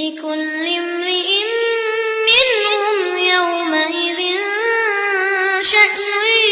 لكل امرئ منهم يومئذ شأن